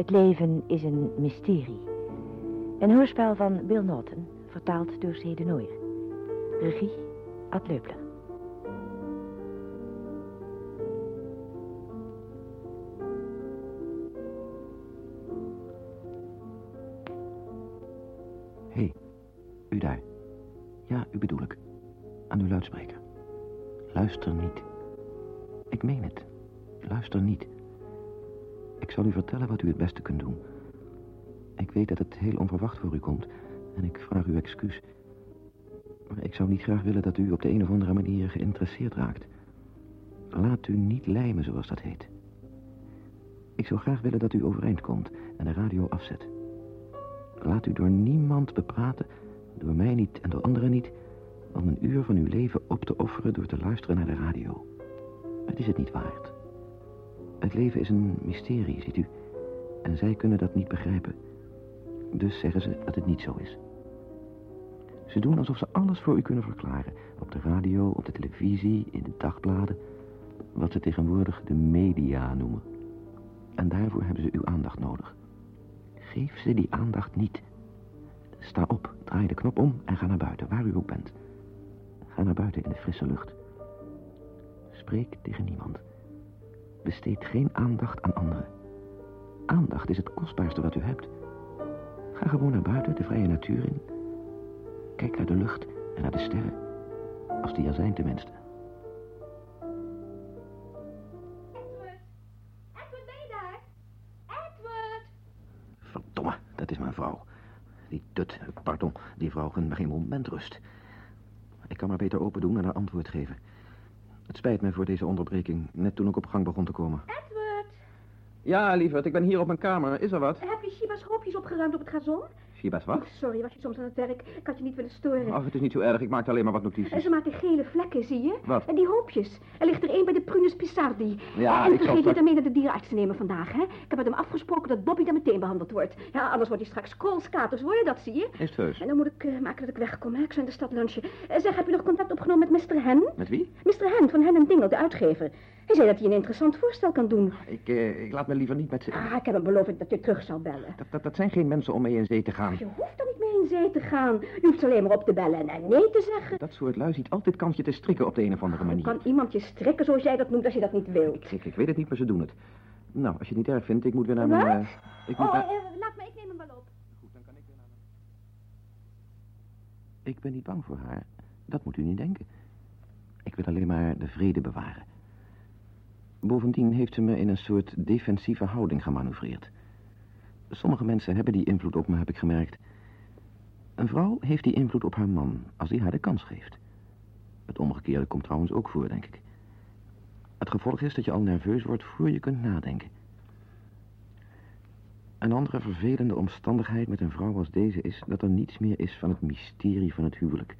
Het leven is een mysterie. Een hoorspel van Bill Norton, vertaald door C. de. Regie, Ad Leupler. Dat het heel onverwacht voor u komt en ik vraag u excuus. Maar ik zou niet graag willen dat u op de een of andere manier geïnteresseerd raakt. Laat u niet lijmen, zoals dat heet. Ik zou graag willen dat u overeind komt en de radio afzet. Laat u door niemand bepraten, door mij niet en door anderen niet, om een uur van uw leven op te offeren door te luisteren naar de radio. Het is het niet waard. Het leven is een mysterie, ziet u. En zij kunnen dat niet begrijpen. Dus zeggen ze dat het niet zo is. Ze doen alsof ze alles voor u kunnen verklaren. Op de radio, op de televisie, in de dagbladen. Wat ze tegenwoordig de media noemen. En daarvoor hebben ze uw aandacht nodig. Geef ze die aandacht niet. Sta op, draai de knop om en ga naar buiten, waar u ook bent. Ga naar buiten in de frisse lucht. Spreek tegen niemand. Besteed geen aandacht aan anderen. Aandacht is het kostbaarste wat u hebt. Ga gewoon naar buiten, de vrije natuur in. Kijk naar de lucht en naar de sterren. Als die er zijn tenminste. Edward! Edward, ben je daar? Edward! Verdomme, dat is mijn vrouw. Die tut, pardon, die vrouw gunt me geen moment rust. Ik kan maar beter open doen en haar antwoord geven. Het spijt me voor deze onderbreking, net toen ik op gang begon te komen. Edward! Ja, lieverd, ik ben hier op mijn kamer. Is er wat? Heb je Shiba's hoopjes opgeruimd op het gazon? Shibas Oh, wat? sorry, was je soms aan het werk? Ik had je niet willen storen. Ach, het is niet zo erg. Ik maakte alleen maar wat notities. ze maken gele vlekken, zie je? Wat? En die hoopjes. Er ligt er één bij de Prunus Pissardi. Ja, en ik vergeet niet straks- om mee naar de dierenarts te nemen vandaag, hè? Ik heb met hem afgesproken dat Bobby daar meteen behandeld wordt. Ja, anders wordt hij straks koolskaters, hoor je dat, zie je? Is het heus? En dan moet ik eh, maken dat ik wegkom, hè? Ik zou in de stad lunchen. Eh, zeg, heb je nog contact opgenomen met Mr. Hen? Met wie? Mr. Hen van Hen en Dingle, de uitgever. Hij zei dat hij een interessant voorstel kan doen. Ik, eh, ik laat me liever niet met ze... Ah, ik heb hem beloofd dat je terug zou bellen. Dat, dat, dat zijn geen mensen om mee in zee te gaan. Je hoeft er niet mee in zee te gaan. Je hoeft alleen maar op te bellen en nee te zeggen. Dat soort lui ziet altijd kansje te strikken op de een of andere manier. kan iemand je strikken zoals jij dat noemt als je dat niet wilt? Ik, ik weet het niet, maar ze doen het. Nou, als je het niet erg vindt, ik moet weer naar Wat? mijn... eh, ik moet Oh, naar... eh, laat me, ik neem hem wel op. Goed, dan kan ik weer naar mijn... Ik ben niet bang voor haar. Dat moet u niet denken. Ik wil alleen maar de vrede bewaren. Bovendien heeft ze me in een soort defensieve houding gemanoeuvreerd. Sommige mensen hebben die invloed op me, heb ik gemerkt. Een vrouw heeft die invloed op haar man, als hij haar de kans geeft. Het omgekeerde komt trouwens ook voor, denk ik. Het gevolg is dat je al nerveus wordt voor je kunt nadenken. Een andere vervelende omstandigheid met een vrouw als deze is dat er niets meer is van het mysterie van het huwelijk.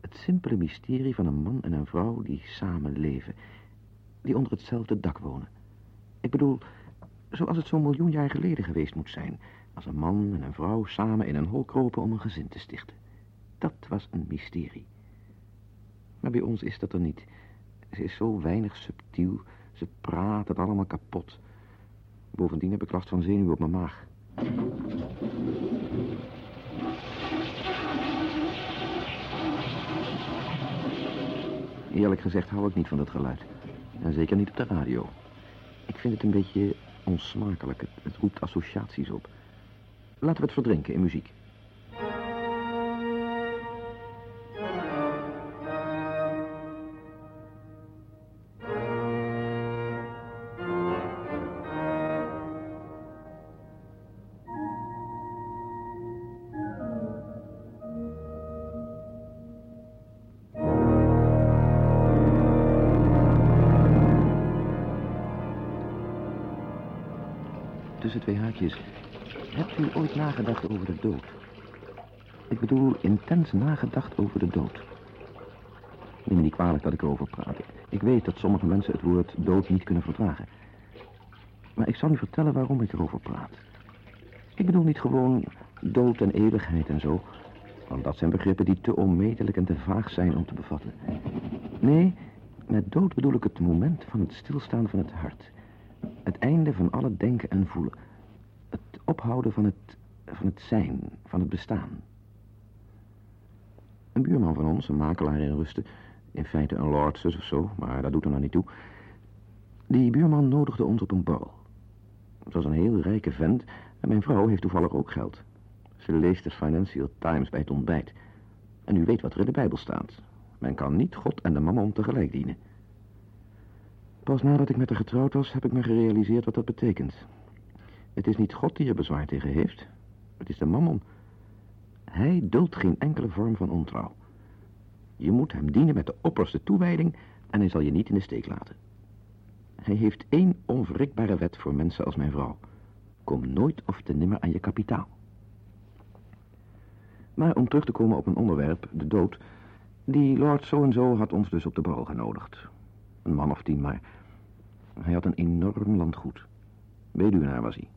Het simpele mysterie van een man en een vrouw die samen leven, die onder hetzelfde dak wonen. Ik bedoel, zoals het zo'n miljoen jaar geleden geweest moet zijn, als een man en een vrouw samen in een hol kropen om een gezin te stichten. Dat was een mysterie. Maar bij ons is dat er niet. Ze is zo weinig subtiel, ze praat het allemaal kapot. Bovendien heb ik last van zenuwen op mijn maag. Eerlijk gezegd hou ik niet van dat geluid. En zeker niet op de radio. Ik vind het een beetje onsmakelijk. Het, het roept associaties op. Laten we het verdrinken in muziek. Hebt u ooit nagedacht over de dood? Ik bedoel, intens nagedacht over de dood. Neem niet kwalijk dat ik erover praat. Ik weet dat sommige mensen het woord dood niet kunnen verdragen. Maar ik zal u vertellen waarom ik erover praat. Ik bedoel niet gewoon dood en eeuwigheid en zo. Want dat zijn begrippen die te onmetelijk en te vaag zijn om te bevatten. Nee, met dood bedoel ik het moment van het stilstaan van het hart. Het einde van alle denken en voelen. Het ophouden van het, van het zijn, van het bestaan. Een buurman van ons, een makelaar in rusten, in feite een lordsus of zo, maar dat doet er nou niet toe. Die buurman nodigde ons op een borrel. Het was een heel rijke vent en mijn vrouw heeft toevallig ook geld. Ze leest de Financial Times bij het ontbijt. En u weet wat er in de Bijbel staat. Men kan niet God en de mammon tegelijk dienen. Pas nadat ik met haar getrouwd was, heb ik me gerealiseerd wat dat betekent. Het is niet God die er bezwaar tegen heeft. Het is de mammon. Hij duldt geen enkele vorm van ontrouw. Je moet hem dienen met de opperste toewijding en hij zal je niet in de steek laten. Hij heeft één onwrikbare wet voor mensen als mijn vrouw. Kom nooit of te nimmer aan je kapitaal. Maar om terug te komen op een onderwerp, de dood... die Lord zo-en-zo had ons dus op de borrel genodigd. Een man of tien, maar... hij had een enorm landgoed. Weduwnaar was hij.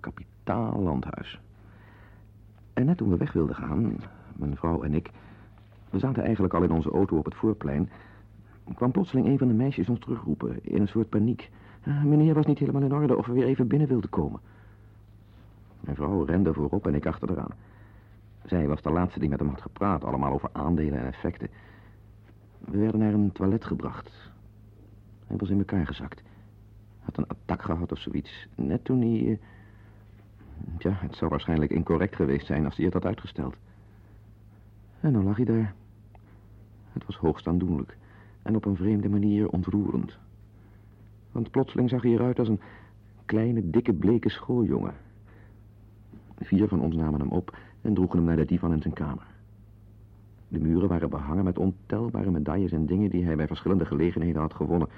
Kapitaal landhuis. En net toen we weg wilden gaan, mijn vrouw en ik... we zaten eigenlijk al in onze auto op het voorplein... kwam plotseling een van de meisjes ons terugroepen in een soort paniek. Ah, meneer was niet helemaal in orde of we weer even binnen wilden komen. Mijn vrouw rende voorop en ik achter eraan. Zij was de laatste die met hem had gepraat, allemaal over aandelen en effecten. We werden naar een toilet gebracht. Hij was in elkaar gezakt. Had een attack gehad of zoiets. Net toen hij... Uh... Ja, het zou waarschijnlijk incorrect geweest zijn als hij het had uitgesteld. En dan lag hij daar. Het was hoogst aandoenlijk. En op een vreemde manier ontroerend. Want plotseling zag hij eruit als een kleine, dikke, bleke schooljongen. Vier van ons namen hem op en droegen hem naar de divan in zijn kamer. De muren waren behangen met ontelbare medailles en dingen die hij bij verschillende gelegenheden had gewonnen.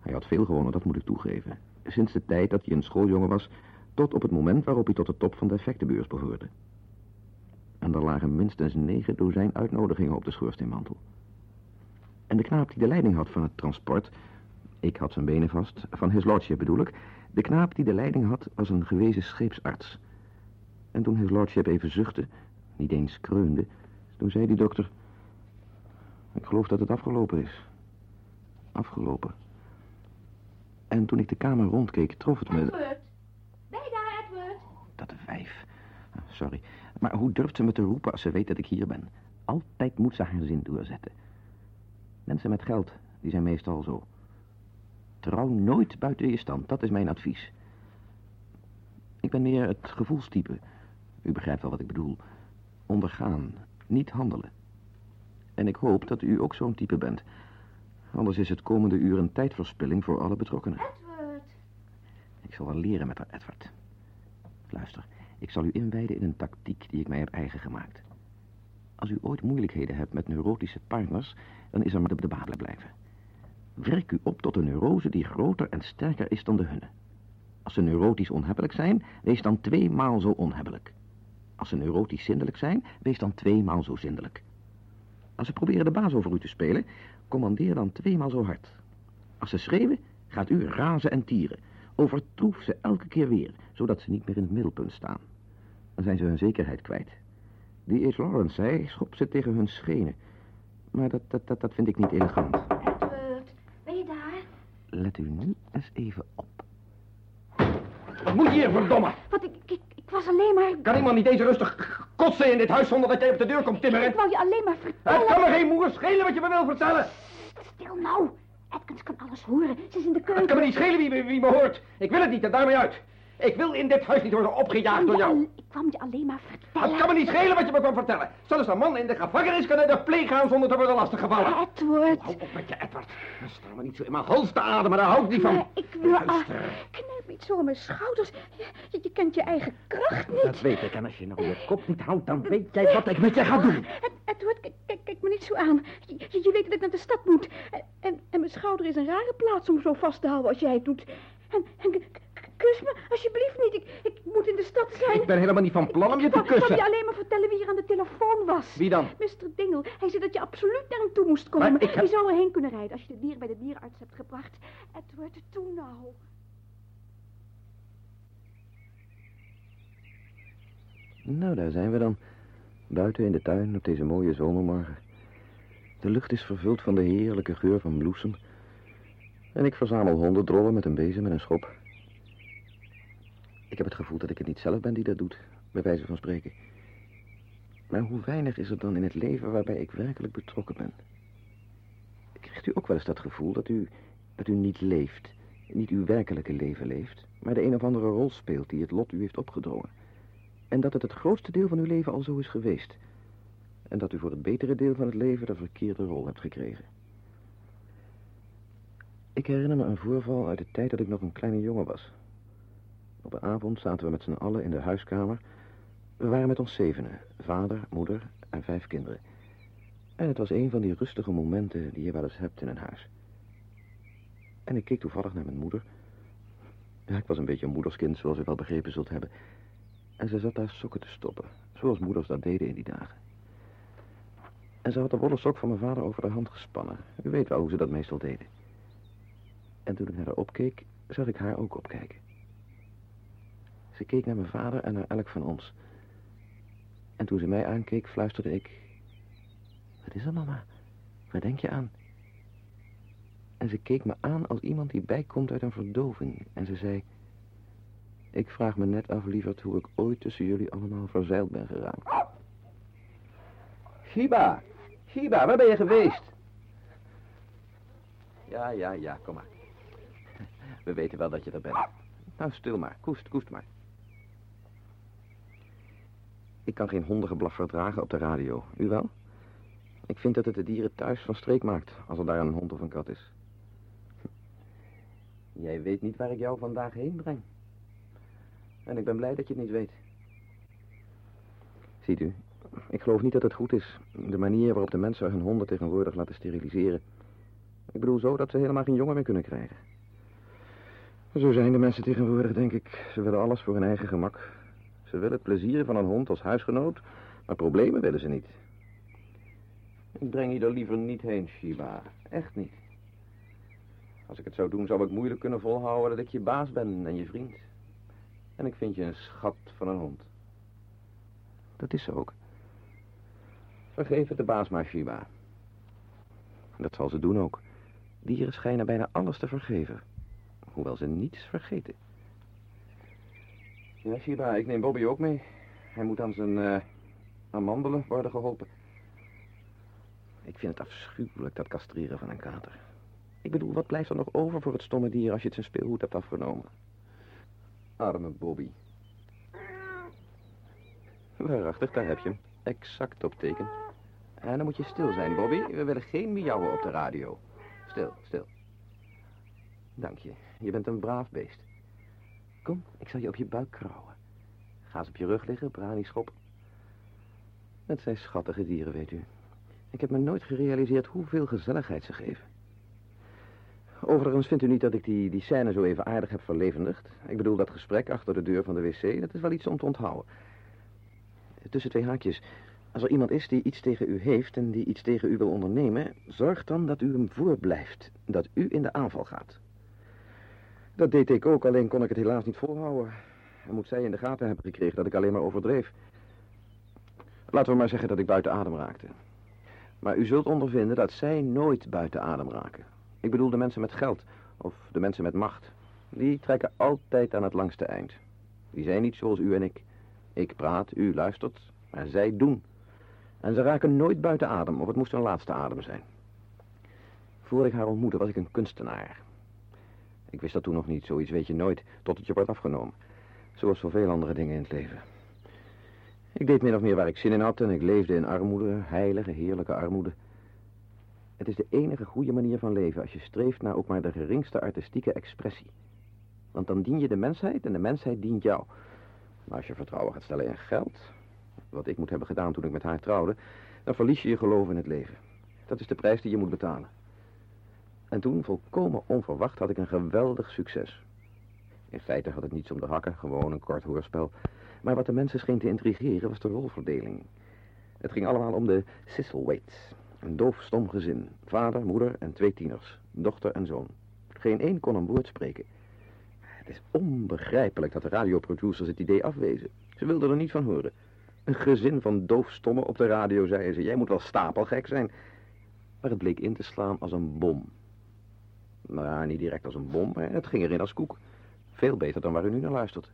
Hij had veel gewonnen, dat moet ik toegeven. Sinds de tijd dat hij een schooljongen was, tot op het moment waarop hij tot de top van de effectenbeurs behoorde. En er lagen minstens negen dozijn uitnodigingen op de schoorsteenmantel. En de knaap die de leiding had van het transport, ik had zijn benen vast, van his lordship bedoel ik, de knaap die de leiding had was een gewezen scheepsarts. En toen his lordship even zuchtte, niet eens kreunde, toen zei die dokter... Ik geloof dat het afgelopen is. Afgelopen. En toen ik de kamer rondkeek, trof het me... Edward, ben je daar, Edward? Ah, Sorry. Maar hoe durft ze me te roepen als ze weet dat ik hier ben? Altijd moet ze haar zin doorzetten. Mensen met geld, die zijn meestal zo. Trouw nooit buiten je stand, dat is mijn advies. Ik ben meer het gevoelstype. U begrijpt wel wat ik bedoel. Ondergaan, niet handelen. En ik hoop dat u ook zo'n type bent. Anders is het komende uur een tijdverspilling voor alle betrokkenen. Edward. Ik zal wel leren met haar, Edward. Luister, ik zal u inwijden in een tactiek die ik mij heb eigen gemaakt. Als u ooit moeilijkheden hebt met neurotische partners, dan is er maar de babelen blijven. Werk u op tot een neurose die groter en sterker is dan de hunne. Als ze neurotisch onhebbelijk zijn, wees dan tweemaal zo onhebbelijk. Als ze neurotisch zindelijk zijn, wees dan tweemaal zo zindelijk. Als ze proberen de baas over u te spelen, commandeer dan tweemaal zo hard. Als ze schreeuwen, gaat u razen en tieren. Overtroef ze elke keer weer, zodat ze niet meer in het middelpunt staan. Dan zijn ze hun zekerheid kwijt. Die H. Lawrence zei, schop ze tegen hun schenen. Maar dat, dat, dat, dat vind ik niet elegant. Edward, ben je daar? Let u nu eens even op. Wat moet je hier, verdomme? Wat, ik, ik, ik was alleen maar... Kan iemand niet eens rustig kotsen in dit huis zonder dat jij op de deur komt timmeren? Ik wou je alleen maar Het vertellen... kan me geen moer schelen wat je me wil vertellen. Stil nou. Atkins kan alles horen. Ze is in de keuken. Het kan me niet schelen wie, wie me hoort. Ik wil het niet en daarmee uit. Ik wil in dit huis niet worden opgejaagd door jou. Ik kwam je alleen maar vertellen. Het kan me niet schelen wat je me kwam vertellen. Zelfs een man in de gevangenis kan naar de pleeg gaan zonder te worden lastiggevallen. Edward. Hou op met je, Edward. Sta me niet zo in mijn hals te ademen, daar hou ik niet van. Maar ik wil... ah, knijp niet zo aan mijn schouders. Je, kent je eigen kracht niet. Dat weet ik. En als je nou je kop niet houdt, dan weet jij wat ik met je ga doen. Ed- Edward, kijk, kijk, me niet zo aan. Je, weet dat ik naar de stad moet. En, en, en mijn schouder is een rare plaats om zo vast te houden als jij het doet. En, en kus me, alsjeblieft niet. Ik, ik moet in de stad zijn. Ik ben helemaal niet van plan om je te wou- Ik wou je kussen. alleen maar vertellen wie er aan de telefoon was. Wie dan? Mr. Dingle. Hij zei dat je absoluut naar hem toe moest komen. Maar ik heb- Je zou erheen kunnen rijden als je de dier bij de dierenarts hebt gebracht. Edward, toe nou. Nou, daar zijn we dan. Buiten in de tuin op deze mooie zomermorgen. De lucht is vervuld van de heerlijke geur van bloesem. En ik verzamel hondendrollen met een bezem en een schop. Ik heb het gevoel dat ik het niet zelf ben die dat doet, bij wijze van spreken. Maar hoe weinig is er dan in het leven waarbij ik werkelijk betrokken ben? Krijgt u ook wel eens dat gevoel dat u, dat u niet leeft, niet uw werkelijke leven leeft, maar de een of andere rol speelt die het lot u heeft opgedrongen? En dat het het grootste deel van uw leven al zo is geweest? En dat u voor het betere deel van het leven de verkeerde rol hebt gekregen? Ik herinner me een voorval uit de tijd dat ik nog een kleine jongen was. Op een avond zaten we met z'n allen in de huiskamer. We waren met ons zevenen, vader, moeder en vijf kinderen. En het was een van die rustige momenten die je wel eens hebt in een huis. En ik keek toevallig naar mijn moeder. Ja, ik was een beetje een moederskind, zoals u wel begrepen zult hebben. En ze zat daar sokken te stoppen, zoals moeders dat deden in die dagen. En ze had de wollen sok van mijn vader over de hand gespannen. U weet wel hoe ze dat meestal deden. En toen ik naar haar opkeek, zag ik haar ook opkijken. Ze keek naar mijn vader en naar elk van ons. En toen ze mij aankeek, fluisterde ik... Wat is er, mama? Waar denk je aan? En ze keek me aan als iemand die bijkomt uit een verdoving. En ze zei... Ik vraag me net af, lieverd, hoe ik ooit tussen jullie allemaal verzeild ben geraakt. Shiba, Shiba, waar ben je geweest? Ja, ja, ja, kom maar. We weten wel dat je er bent. Nou, stil maar. Koest, koest maar. Ik kan geen hondengeblaf verdragen op de radio. U wel? Ik vind dat het de dieren thuis van streek maakt, als er daar een hond of een kat is. Jij weet niet waar ik jou vandaag heen breng. En ik ben blij dat je het niet weet. Ziet u, ik geloof niet dat het goed is, de manier waarop de mensen hun honden tegenwoordig laten steriliseren. Ik bedoel zo dat ze helemaal geen jongen meer kunnen krijgen. Zo zijn de mensen tegenwoordig, denk ik. Ze willen alles voor hun eigen gemak. Ze willen het plezier van een hond als huisgenoot, maar problemen willen ze niet. Ik breng je er liever niet heen, Shiba. Echt niet. Als ik het zou doen, zou ik moeilijk kunnen volhouden dat ik je baas ben en je vriend. En ik vind je een schat van een hond. Dat is ze ook. Vergeef het de baas maar, Shiba. Dat zal ze doen ook. Dieren schijnen bijna alles te vergeven. Hoewel ze niets vergeten. Ja, Shiba, ik neem Bobby ook mee. Hij moet aan zijn uh, amandelen worden geholpen. Ik vind het afschuwelijk, dat castreren van een kater. Ik bedoel, wat blijft er nog over voor het stomme dier als je het zijn speelhoed hebt afgenomen? Arme Bobby. Waarachtig, daar heb je hem. Exact op teken. En dan moet je stil zijn, Bobby. We willen geen miauwen op de radio. Stil, stil. Dank je. Je bent een braaf beest. Kom, ik zal je op je buik krauwen. Ga eens op je rug liggen, branischop. Het zijn schattige dieren, weet u. Ik heb me nooit gerealiseerd hoeveel gezelligheid ze geven. Overigens vindt u niet dat ik die, die scène zo even aardig heb verlevendigd? Ik bedoel, dat gesprek achter de deur van de wc, dat is wel iets om te onthouden. Tussen twee haakjes. Als er iemand is die iets tegen u heeft en die iets tegen u wil ondernemen... zorg dan dat u hem voorblijft. Dat u in de aanval gaat. Dat deed ik ook, alleen kon ik het helaas niet volhouden. En moet zij in de gaten hebben gekregen dat ik alleen maar overdreef. Laten we maar zeggen dat ik buiten adem raakte. Maar u zult ondervinden dat zij nooit buiten adem raken. Ik bedoel de mensen met geld of de mensen met macht. Die trekken altijd aan het langste eind. Die zijn niet zoals u en ik. Ik praat, u luistert, maar zij doen. En ze raken nooit buiten adem, of het moest hun laatste adem zijn. Voor ik haar ontmoette was ik een kunstenaar. Ik wist dat toen nog niet, zoiets weet je nooit, tot het je wordt afgenomen. Zoals zoveel andere dingen in het leven. Ik deed min of meer waar ik zin in had en ik leefde in armoede, heilige, heerlijke armoede. Het is de enige goede manier van leven als je streeft naar ook maar de geringste artistieke expressie. Want dan dien je de mensheid en de mensheid dient jou. Maar als je vertrouwen gaat stellen in geld, wat ik moet hebben gedaan toen ik met haar trouwde, dan verlies je je geloof in het leven. Dat is de prijs die je moet betalen. En toen, volkomen onverwacht, had ik een geweldig succes. In feite had het niets om de hakken, gewoon een kort hoorspel. Maar wat de mensen scheen te intrigeren was de rolverdeling. Het ging allemaal om de Sisselwaits. Een doof stom gezin. Vader, moeder en twee tieners. Dochter en zoon. Geen één kon een woord spreken. Het is onbegrijpelijk dat de radioproducers het idee afwezen. Ze wilden er niet van horen. Een gezin van doofstommen op de radio, zeiden ze. Jij moet wel stapelgek zijn. Maar het bleek in te slaan als een bom. Nou ja, niet direct als een bom, maar het ging erin als koek. Veel beter dan waar u nu naar luistert.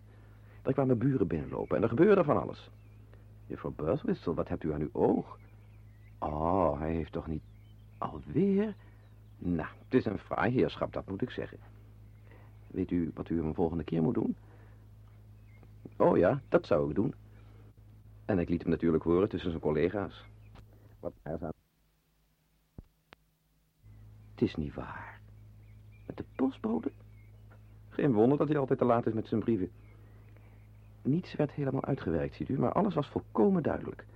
Er kwamen buren binnenlopen en er gebeurde van alles. Juffrouw Burswissel, wat hebt u aan uw oog? Oh, hij heeft toch niet... Alweer? Nou, het is een fraai heerschap, dat moet ik zeggen. Weet u wat u een volgende keer moet doen? Oh ja, dat zou ik doen. En ik liet hem natuurlijk horen tussen zijn collega's. Wat er aan... Het is niet waar. Met de postbode? Geen wonder dat hij altijd te laat is met zijn brieven. Niets werd helemaal uitgewerkt, ziet u, maar alles was volkomen duidelijk.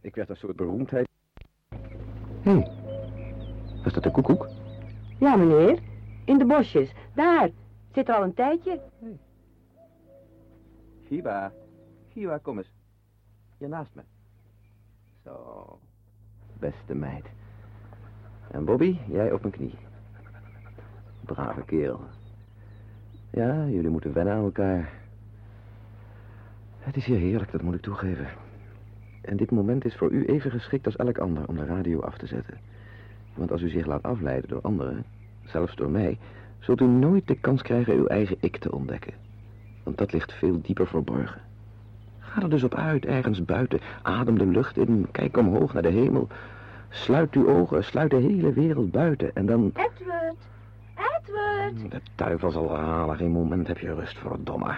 Ik werd een soort beroemdheid. Hé, hey, was dat de koekoek? Ja, meneer. In de bosjes. Daar. Zit er al een tijdje. Giba, Giba, kom eens. Hier naast me. Zo, beste meid. En Bobby, jij op mijn knie. Brave kerel. Ja, jullie moeten wennen aan elkaar. Het is hier heerlijk, dat moet ik toegeven. En dit moment is voor u even geschikt als elk ander om de radio af te zetten. Want als u zich laat afleiden door anderen, zelfs door mij, zult u nooit de kans krijgen uw eigen ik te ontdekken. Want dat ligt veel dieper verborgen. Ga er dus op uit, ergens buiten. Adem de lucht in, kijk omhoog naar de hemel. Sluit uw ogen, sluit de hele wereld buiten en dan... Edward! Edward! De duivel zal herhalen, geen moment heb je rust, verdomme.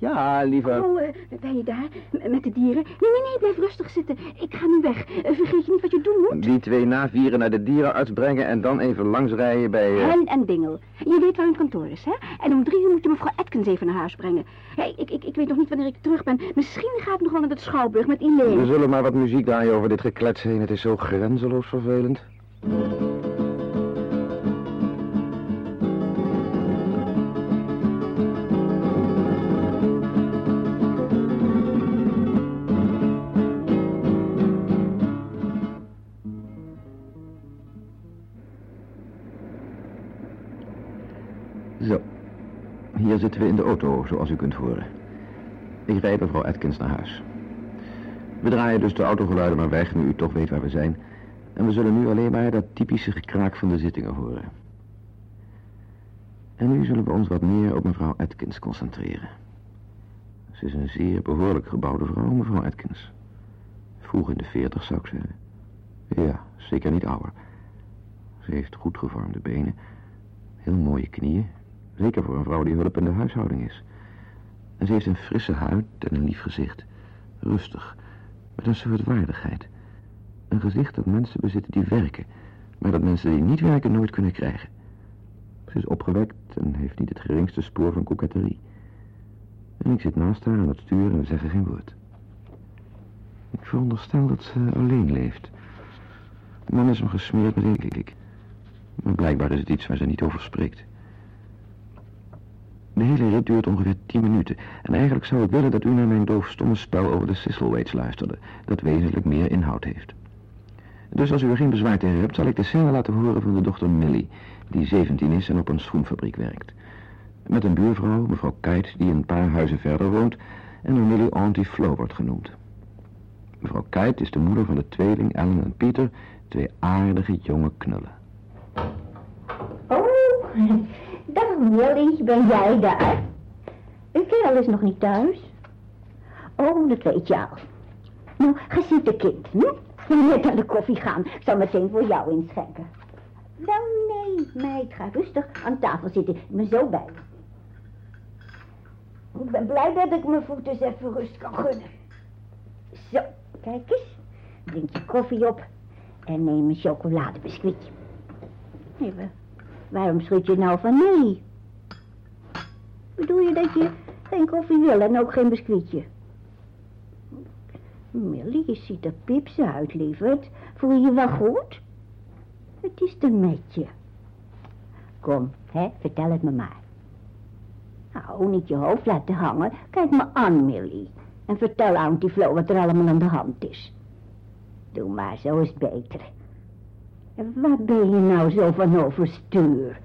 Ja, lieve. Oh, uh, ben je daar? M met de dieren? Nee, nee, nee, blijf rustig zitten. Ik ga nu weg. Uh, vergeet je niet wat je doen moet? Die twee navieren naar de dierenarts brengen en dan even langsrijden bij... Uh... Hen en Dingel. Je weet waar hun kantoor is, hè? En om drie uur moet je mevrouw Atkins even naar huis brengen. Ja, ik, ik, ik weet nog niet wanneer ik terug ben. Misschien ga ik nog wel naar de Schouwburg met Elaine. We zullen maar wat muziek draaien over dit geklets heen. Het is zo grenzeloos vervelend. Zoals u kunt horen. Ik rijd mevrouw Atkins naar huis. We draaien dus de autogeluiden maar weg, nu u toch weet waar we zijn. En we zullen nu alleen maar dat typische gekraak van de zittingen horen. En nu zullen we ons wat meer op mevrouw Atkins concentreren. Ze is een zeer behoorlijk gebouwde vrouw, mevrouw Atkins. Vroeg in de veertig, zou ik zeggen. Ja, zeker niet ouder. Ze heeft goed gevormde benen, heel mooie knieën, Zeker voor een vrouw die hulp in de huishouding is. En ze heeft een frisse huid en een lief gezicht. Rustig, met een soort waardigheid. Een gezicht dat mensen bezitten die werken, maar dat mensen die niet werken nooit kunnen krijgen. Ze is opgewekt en heeft niet het geringste spoor van koketterie. En ik zit naast haar aan het stuur en we zeggen geen woord. Ik veronderstel dat ze alleen leeft. Man is hem gesmeerd met ik. Maar blijkbaar is het iets waar ze niet over spreekt. De hele rit duurt ongeveer tien minuten. En eigenlijk zou ik willen dat u naar mijn doofstomme spel over de Sisselwaits luisterde. Dat wezenlijk meer inhoud heeft. Dus als u er geen bezwaar tegen hebt, zal ik de scène laten horen van de dochter Millie, die 17 is en op een schoenfabriek werkt. Met een buurvrouw, mevrouw Kite, die een paar huizen verder woont en door Millie Auntie Flo wordt genoemd. Mevrouw Kite is de moeder van de tweeling Ellen en Pieter, twee aardige jonge knullen. Oh, Millie, ben jij daar? Uw kerel is nog niet thuis. Oh, dat weet je al. Nou, ga zitten, kind. Hm? Net aan de koffie gaan. Ik zal meteen voor jou inschenken. Wel, nee, meid, ga rustig aan tafel zitten. Ik ben zo bij. Ik ben blij dat ik mijn voeten eens even rust kan gunnen. Zo, kijk eens. Drink je koffie op en neem een chocoladebiscuitje. Even Waarom schud je nou van nee? Bedoel je dat je geen koffie wil en ook geen biscuitje? Millie, je ziet er pips uit, lieverd. Voel je je wel goed? Het is er met je. Kom, hè, vertel het me maar. Nou, niet je hoofd laten hangen. Kijk me aan, Millie. En vertel Auntie Flo wat er allemaal aan de hand is. Doe maar, zo is beter. Waar ben je nou zo van overstuur?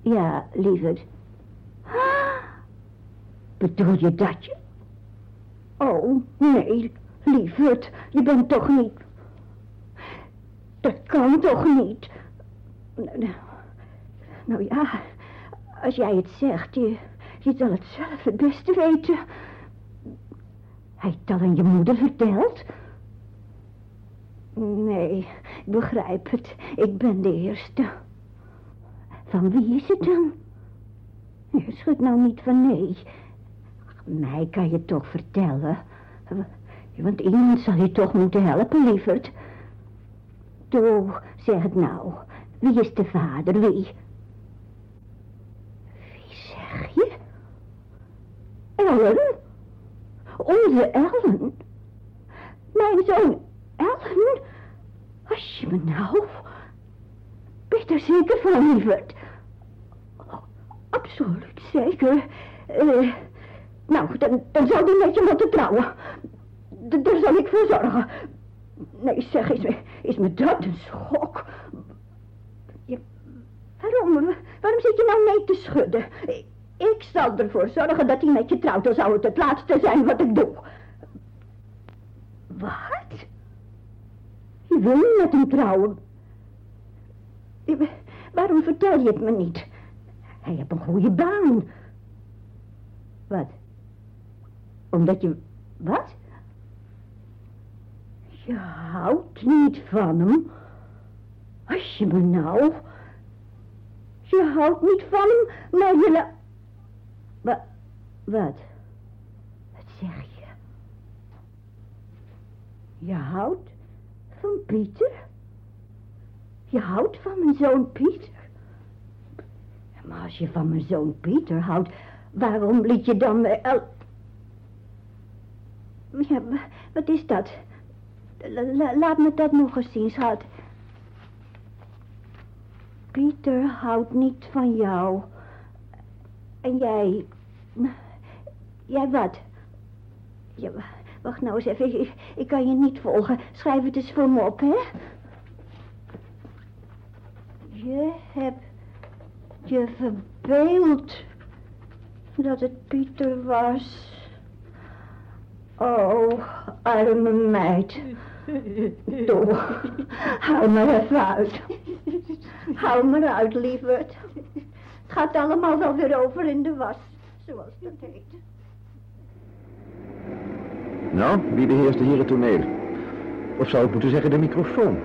Ja, lieverd. Bedoel je dat je? Oh, nee, lieverd, je bent toch niet... Dat kan toch niet? Nou ja, als jij het zegt, je Je zal het zelf het beste weten. Hij het al aan je moeder verteld? Nee, ik begrijp het. Ik ben de eerste. Van wie is het dan? Je schudt nou niet van nee. Mij kan je toch vertellen. Want iemand zal je toch moeten helpen, lieverd. Toe, zeg het nou. Wie is de vader, wie? Wie zeg je? Ellen? Onze Ellen? Mijn zoon Ellen? Als je me nou... Ben je er zeker van, lieverd? Absoluut zeker. Uh, nou, dan, dan zou die met je moeten trouwen. Daar zal ik voor zorgen. Nee, zeg, is me, is me dat een schok? Je, waarom, waarom zit je nou nee te schudden? Ik, ik zal ervoor zorgen dat hij met je trouwt, dan zou het het laatste zijn wat ik doe. Wat? Je wil niet met hem trouwen? Waarom vertel je het me niet? Hij heeft een goede baan. Wat? Omdat je... Wat? Je houdt niet van hem. Als je me nou... Je houdt niet van hem, maar je... La... Wat? Wat? Wat zeg je? Je houdt van Pieter? Je houdt van mijn zoon Pieter? Maar als je van mijn zoon Pieter houdt, waarom liet je dan. El... Ja, wat is dat? laat me dat nog eens zien, schat. Pieter houdt niet van jou. En jij... Jij wat? Ja, wacht nou eens even, ik, kan je niet volgen. Schrijf het eens voor me op, hè? Je hebt je verbeeld dat het Pieter was. Oh, arme meid. Doe, hou maar even uit. Hou maar uit, lieverd. Het gaat allemaal wel weer over in de was, zoals dat heet. Nou, wie beheerst hier het toneel? Of zou ik moeten zeggen de microfoon?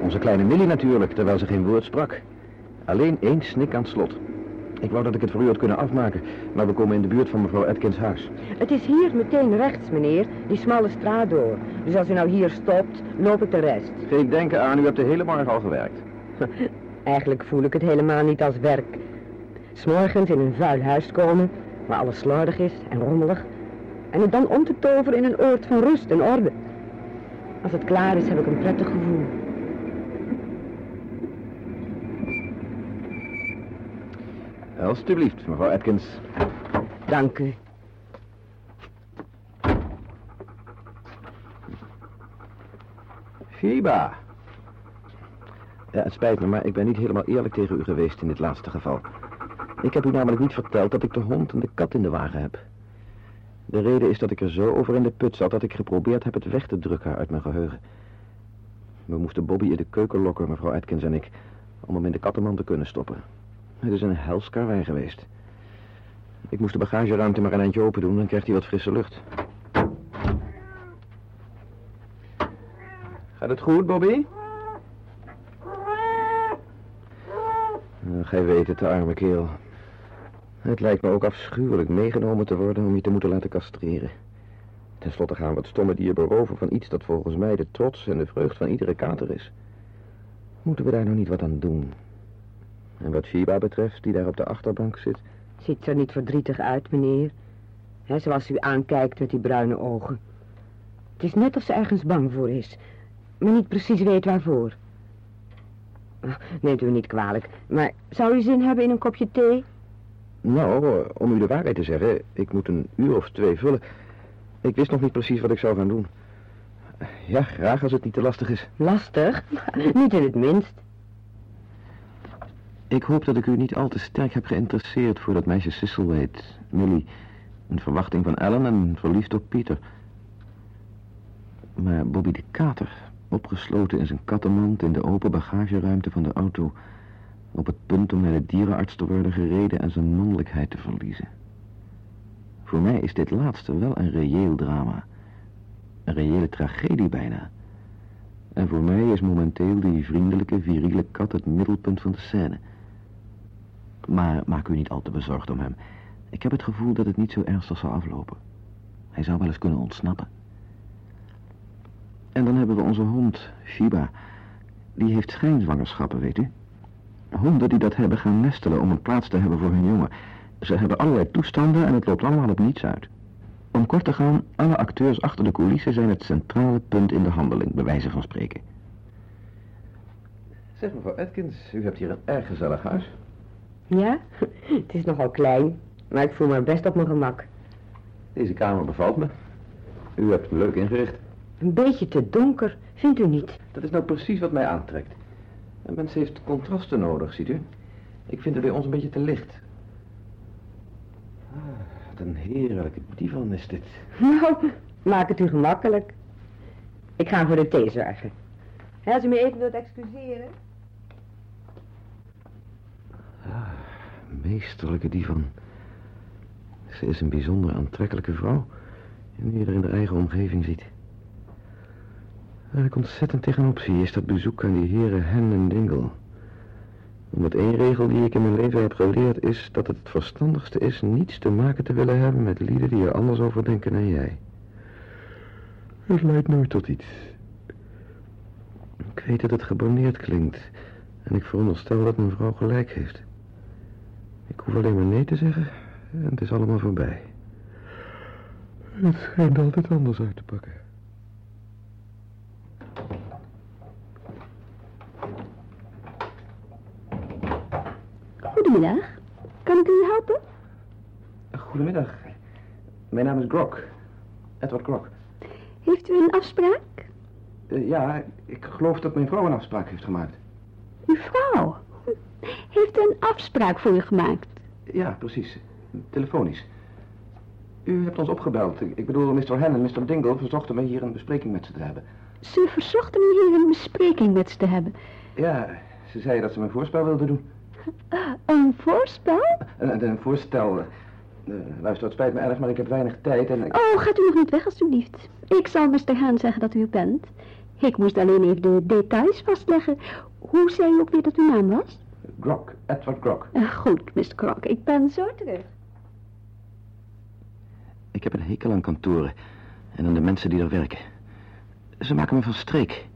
Onze kleine Millie natuurlijk, terwijl ze geen woord sprak. Alleen één snik aan het slot. Ik wou dat ik het voor u had kunnen afmaken, maar we komen in de buurt van mevrouw Atkins huis. Het is hier meteen rechts, meneer, die smalle straat door. Dus als u nou hier stopt, loop ik de rest. Geen denken aan, u hebt de hele morgen al gewerkt. Eigenlijk voel ik het helemaal niet als werk. S'morgens in een vuil huis komen, waar alles slordig is en rommelig. En het dan om te toveren in een oord van rust en orde. Als het klaar is, heb ik een prettig gevoel. Alsjeblieft, mevrouw Atkins. Dank u. Fiba. Ja, het spijt me, maar ik ben niet helemaal eerlijk tegen u geweest in dit laatste geval. Ik heb u namelijk niet verteld dat ik de hond en de kat in de wagen heb. De reden is dat ik er zo over in de put zat dat ik geprobeerd heb het weg te drukken uit mijn geheugen. We moesten Bobby in de keuken lokken, mevrouw Atkins en ik, om hem in de kattenman te kunnen stoppen. Het is een helskarwei geweest. Ik moest de bagageruimte maar een eindje open doen, dan krijgt hij wat frisse lucht. Gaat het goed, Bobby? gij weet het, de arme keel. Het lijkt me ook afschuwelijk meegenomen te worden om je te moeten laten castreren. Ten slotte gaan we het stomme dier beroven van iets dat volgens mij de trots en de vreugd van iedere kater is. Moeten we daar nou niet wat aan doen? En wat Shiba betreft, die daar op de achterbank zit... Ziet er niet verdrietig uit, meneer. He, zoals u aankijkt met die bruine ogen. Het is net of ze ergens bang voor is. Maar niet precies weet waarvoor. Ah, neemt u niet kwalijk. Maar zou u zin hebben in een kopje thee? Nou, om u de waarheid te zeggen, ik moet een uur of twee vullen. Ik wist nog niet precies wat ik zou gaan doen. Ja, graag als het niet te lastig is. Lastig? niet in het minst. Ik hoop dat ik u niet al te sterk heb geïnteresseerd voor dat meisje Sisselwade, Millie. Een verwachting van Ellen en verliefd op Pieter. Maar Bobby de Kater, opgesloten in zijn kattenmand in de open bagageruimte van de auto... op het punt om naar de dierenarts te worden gereden en zijn mannelijkheid te verliezen. Voor mij is dit laatste wel een reëel drama. Een reële tragedie bijna. En voor mij is momenteel die vriendelijke, viriele kat het middelpunt van de scène. Maar maak u niet al te bezorgd om hem. Ik heb het gevoel dat het niet zo ernstig zal aflopen. Hij zou wel eens kunnen ontsnappen. En dan hebben we onze hond, Shiba. Die heeft schijnzwangerschappen, weet u. Honden die dat hebben gaan nestelen om een plaats te hebben voor hun jongen. Ze hebben allerlei toestanden en het loopt allemaal op niets uit. Om kort te gaan, alle acteurs achter de coulissen zijn het centrale punt in de handeling, bij wijze van spreken. Zeg mevrouw Atkins, u hebt hier een erg gezellig huis. Ja, het is nogal klein, maar ik voel me best op mijn gemak. Deze kamer bevalt me. U hebt hem leuk ingericht. Een beetje te donker, vindt u niet? Dat is nou precies wat mij aantrekt. Een mens heeft contrasten nodig, ziet u. Ik vind het bij ons een beetje te licht. Ah, wat een heerlijke divan is dit. Nou, maak het u gemakkelijk. Ik ga voor de thee zorgen. Als u me even wilt excuseren. Meesterlijke divan. Ze is een bijzonder aantrekkelijke vrouw. Nu je er in de eigen omgeving ziet. Waar ik ontzettend tegenop zie is dat bezoek aan die heren Hen en Dingle. Omdat één regel die ik in mijn leven heb geleerd is dat het het verstandigste is niets te maken te willen hebben met lieden die er anders over denken dan jij. Het leidt nooit tot iets. Ik weet dat het geborneerd klinkt en ik veronderstel dat mijn vrouw gelijk heeft. Ik hoef alleen maar nee te zeggen en het is allemaal voorbij. Het schijnt altijd anders uit te pakken. Goedemiddag. Kan ik u helpen? Goedemiddag. Mijn naam is Grok. Edward Grok. Heeft u een afspraak? Eh, ja, ik geloof dat mijn vrouw een afspraak heeft gemaakt. Uw vrouw? Heeft een afspraak voor u gemaakt? Ja, precies. Telefonisch. U hebt ons opgebeld. Ik bedoel, Mr. Hen en Mr. Dingle verzochten mij hier een bespreking met ze te hebben. Ze verzochten u hier een bespreking met ze te hebben. Ja, ze zei dat ze me een voorspel wilde doen. Een voorspel? Een, een voorstel. eh, luister, het spijt me erg, maar ik heb weinig tijd en... Ik... Oh, gaat u nog niet weg, alstublieft. Ik zal Mr. Haan zeggen dat u er bent. Ik moest alleen even de details vastleggen. Hoe zei u ook weer dat uw naam was? Grok, Edward Grok. Eh, goed, Mr. Krok. Ik ben zo terug. Ik heb een hekel aan kantoren en aan de mensen die er werken. Ze maken me van streek.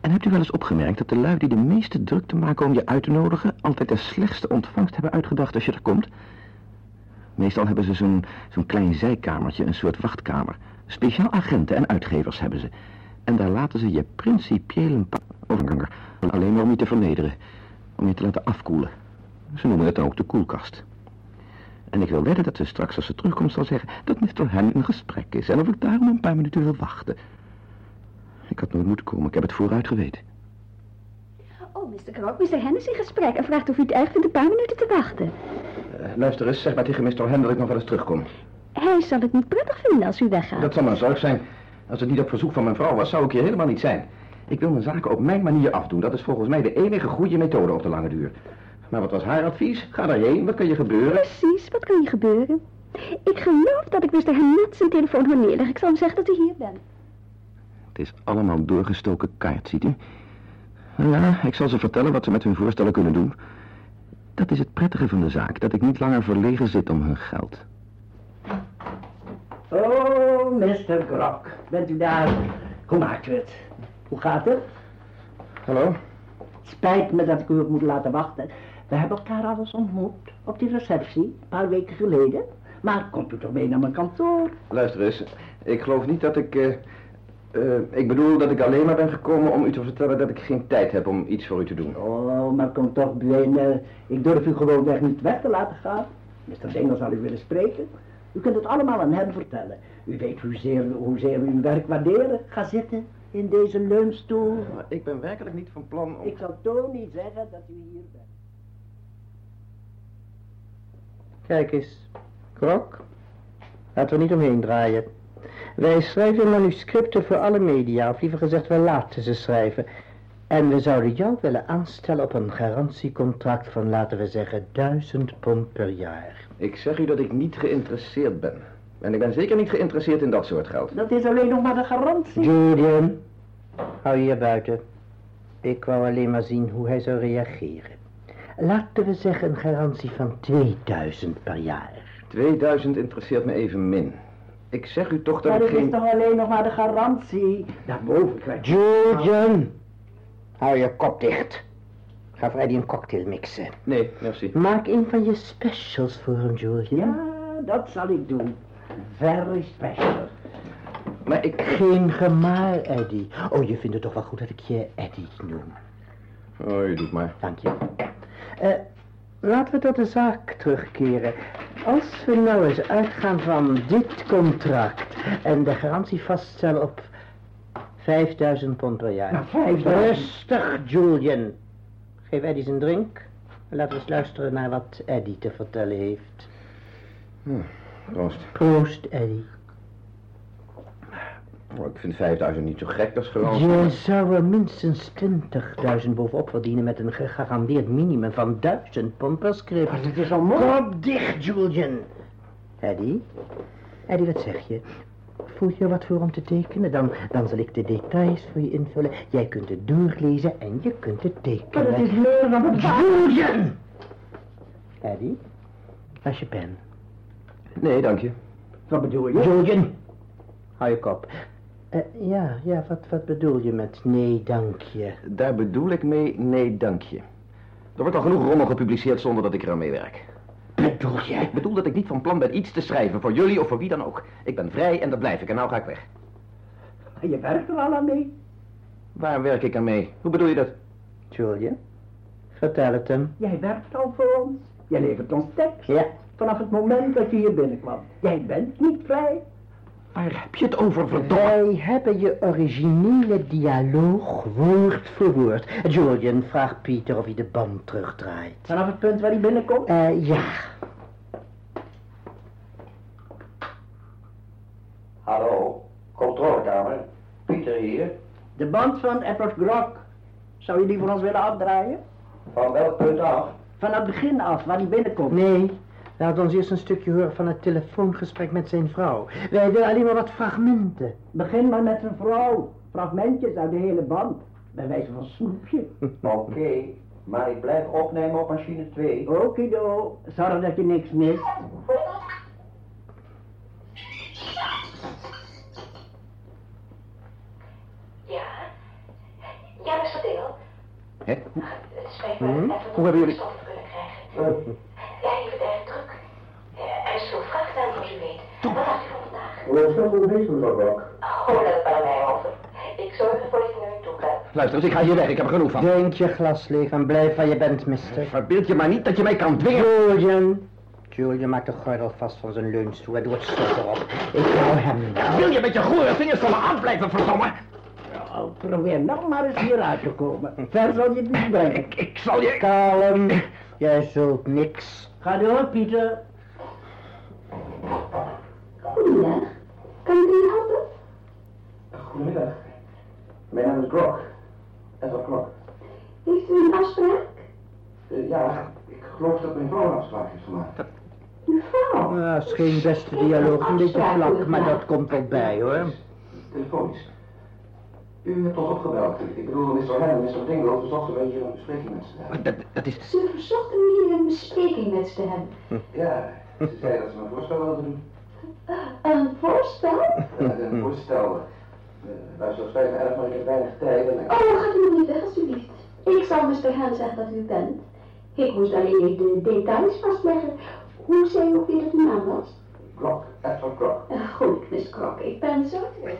En hebt u wel eens opgemerkt dat de lui die de meeste drukte maken om je uit te nodigen... altijd de slechtste ontvangst hebben uitgedacht als je er komt? Meestal hebben ze zo'n zo'n klein zijkamertje, een soort wachtkamer. Speciaal agenten en uitgevers hebben ze. En daar laten ze je principieel een pa- overganger. Alleen maar om je te vernederen. Om je te laten afkoelen. Ze noemen het dan ook de koelkast. En ik wil wedden dat ze straks als ze terugkomt zal zeggen dat Mr. Hen een gesprek is. En of ik daarom een paar minuten wil wachten. Ik had nooit moeten komen, ik heb het vooruit geweten. Oh, Mr. Krok, Mr. Hen is in gesprek en vraagt of u het erg vindt een paar minuten te wachten. Eh, luister eens, zeg maar tegen Mr. Hen dat ik nog wel eens terugkom. Hij zal het niet prettig vinden als u weggaat. Dat zal mijn zorg zijn. Als het niet op verzoek van mijn vrouw was, zou ik hier helemaal niet zijn. Ik wil mijn zaken op mijn manier afdoen. Dat is volgens mij de enige goede methode op de lange duur. Maar wat was haar advies? Ga daarheen, wat kan je gebeuren? Precies, wat kan je gebeuren? Ik geloof dat ik Mr. Net zijn telefoon wil neerleggen. Ik zal hem zeggen dat u hier bent. Het is allemaal doorgestoken kaart, ziet u? Nou ja, ik zal ze vertellen wat ze met hun voorstellen kunnen doen. Dat is het prettige van de zaak, dat ik niet langer verlegen zit om hun geld. Oh, Mr. Grok, bent u daar? Hoe maakt u het? Hoe gaat het? Hallo? Spijt me dat ik u heb moeten laten wachten. We hebben elkaar al eens ontmoet op die receptie, een paar weken geleden. Maar komt u toch mee naar mijn kantoor? Luister eens, ik geloof niet dat ik... eh, eh, ik bedoel dat ik alleen maar ben gekomen om u te vertellen dat ik geen tijd heb om iets voor u te doen. Oh, maar kom toch binnen. Ik durf u gewoon weg niet weg te laten gaan. Mr. Dingel zal u willen spreken. U kunt het allemaal aan hem vertellen. U weet hoezeer, hoezeer we uw werk waarderen. Ga zitten in deze leunstoel. Maar ik ben werkelijk niet van plan om... Ik zal Tony zeggen dat u hier bent. Kijk eens, Krok. Laten we niet omheen draaien. Wij schrijven manuscripten voor alle media, of liever gezegd, wij laten ze schrijven. En we zouden jou willen aanstellen op een garantiecontract van, laten we zeggen, duizend pond per jaar. Ik zeg u dat ik niet geïnteresseerd ben. En ik ben zeker niet geïnteresseerd in dat soort geld. Dat is alleen nog maar de garantie. Julian, hou je hier buiten. Ik wou alleen maar zien hoe hij zou reageren. Laten we zeggen een garantie van 2000 per jaar. 2000 interesseert me even min. Ik zeg u toch dat Maar ik dat is geen... toch alleen nog maar de garantie. Daarboven je... Julian, hou je kop dicht. Ga Freddy een cocktail mixen. Nee, merci. Maak een van je specials voor hem, Julian. Ja, dat zal ik doen. Very special. Maar ik... Geen gemaar, Eddie. Oh, je vindt het toch wel goed dat ik je Eddie noem. Oh, u doet maar. Dank je. Eh, laten we tot de zaak terugkeren. Als we nou eens uitgaan van dit contract en de garantie vaststellen op 5000 pond per jaar. Nou, 5000. Rustig, Julian. Geef Eddie zijn drink. En laten we eens luisteren naar wat Eddie te vertellen heeft. Proost. Proost, Eddie. Oh, ik vind 5000 niet zo gek, dat is gewoon... Je zou er minstens 20.000 bovenop verdienen met een gegarandeerd minimum van 1000 pond per script. Maar het is al mooi. Kop dicht, Julian. Eddie? Eddie, wat zeg je? Voel je er wat voor om te tekenen? Dan, dan zal ik de details voor je invullen. Jij kunt het doorlezen en je kunt het Maar tekenen. dat is meer dan het Julian! Eddie, als je pen. Nee, dank je. Wat bedoel je? Julian, hou je kop. Eh, ja, ja, wat, wat bedoel je met nee, dank je? Daar bedoel ik mee, nee, dank je. Er wordt al genoeg rommel gepubliceerd zonder dat ik eraan meewerk. Bedoel je? Ik bedoel dat ik niet van plan ben iets te schrijven, voor jullie of voor wie dan ook. Ik ben vrij en dat blijf ik, en nou ga ik weg. Je werkt er al aan mee. Waar werk ik aan mee? Hoe bedoel je dat? Julian, vertel het hem. Jij werkt al voor ons. Jij levert ons tekst. Ja. Vanaf het moment dat je hier binnenkwam. Jij bent niet vrij. Waar heb je het over, verdomme? Wij hebben je originele dialoog woord voor woord. Julian, vraag Pieter of hij de band terugdraait. Vanaf het punt waar hij binnenkomt. Eh, ja. Hallo, controlekamer. Pieter hier. De band van Edward Grok. Zou je die voor ons willen afdraaien? Van welk punt af? Van het begin af, waar hij binnenkomt. Nee, laat ons eerst een stukje horen van het telefoongesprek met zijn vrouw. Wij willen alleen maar wat fragmenten. Begin maar met zijn vrouw. Fragmentjes uit de hele band. Bij wijze van snoepje. Oké, maar ik blijf opnemen op machine 2. Okido, zorg dat je niks mist. Ja. Ja, Mr. Dale. Hè? Het spijt me Hm? dat we Hoe hebben jullie- stof kunnen krijgen. Ja, hij heeft het erg druk. Eh, Er is aan, zoals u weet. Wat u van vandaag? Hoe is dat voor deze mevrouw Blok? Oh, laat het maar aan mij over. Ik zorg ervoor dat je naar u toe gaat. Luister eens, ik ga hier weg, ik heb er genoeg van. Drink je glas leeg en blijf waar je bent, mister. Verbeeld je maar niet dat je mij kan dwingen. Julian. Julian maakt de gordel vast van zijn leunstoel en doet het erop. Ik hou hem. Wil je met je gore vingers van me afblijven, verdomme? Nou, probeer nog maar eens hieruit te komen. Ver zal je het niet brengen. Ik, ik zal je... Kalm. Jij zult niks. Ga door, Pieter. Helpen? Goedemiddag. Mijn naam is Grok. Edward Grok. Heeft u een afspraak? Eh, ja, ik geloof dat mijn vrouw een afspraak heeft gemaakt. Uw vrouw? Nou, is geen beste dialoog, een beetje vlak, maar dat komt wel bij hoor. Telefonisch. U hebt ons opgebeld. Ik bedoel, Mr. Hen en Mr. Dingle verzochten wij hier een bespreking met ze te hebben. Dat, dat is... Ze verzochten hier een bespreking met ze te hebben. Ja, ze zei dat ze me een voorstel wilden doen. Een voorstel? Eh, een voorstel. Uh, luister, het spijt me erg, maar ik heb weinig tijd en ik... Oh, gaat u nog niet weg, alsjeblieft. Ik zal Mr. Hen zeggen dat u bent. Ik moest alleen even de details vastleggen. Hoe zei u ook weer dat uw naam was? Grok, Edward Grok. Uh, goed, Miss Krok, ik ben zo terug.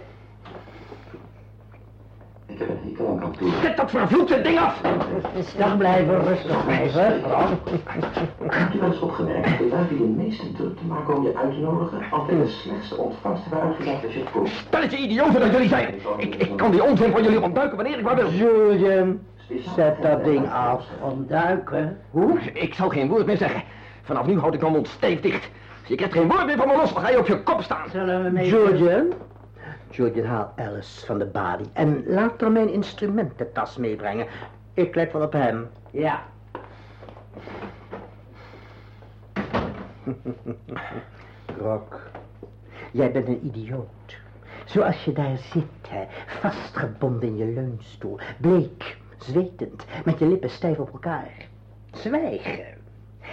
Ik heb een hekel aan kantoor. Zet dat vervloekte ding af! Rustig blijven, rustig blijven. Hebt u wel eens opgemerkt dat de lui die de meeste drukte maken om je uit te nodigen, altijd de slechtste ontvangst hebben uitgedacht als je het komt? Stelletje idioten dat jullie zijn! Ik, ik kan die onzin van jullie ontduiken wanneer ik maar wil. Julian, zet dat ding af. Ontduiken. Hoe? Ik zal geen woord meer zeggen. Vanaf nu houd ik mijn mond stijf dicht. Als je krijgt geen woord meer van me los, dan ga je op je kop staan. Zullen we mee... Julian, Julian, haal Alice van de balie. En laat er mijn instrumententas meebrengen. Ik let wel op hem. Ja. Rock, jij bent een idioot. Zoals je daar zit, hè, vastgebonden in je leunstoel, bleek, zwetend, met je lippen stijf op elkaar. Zwijgen.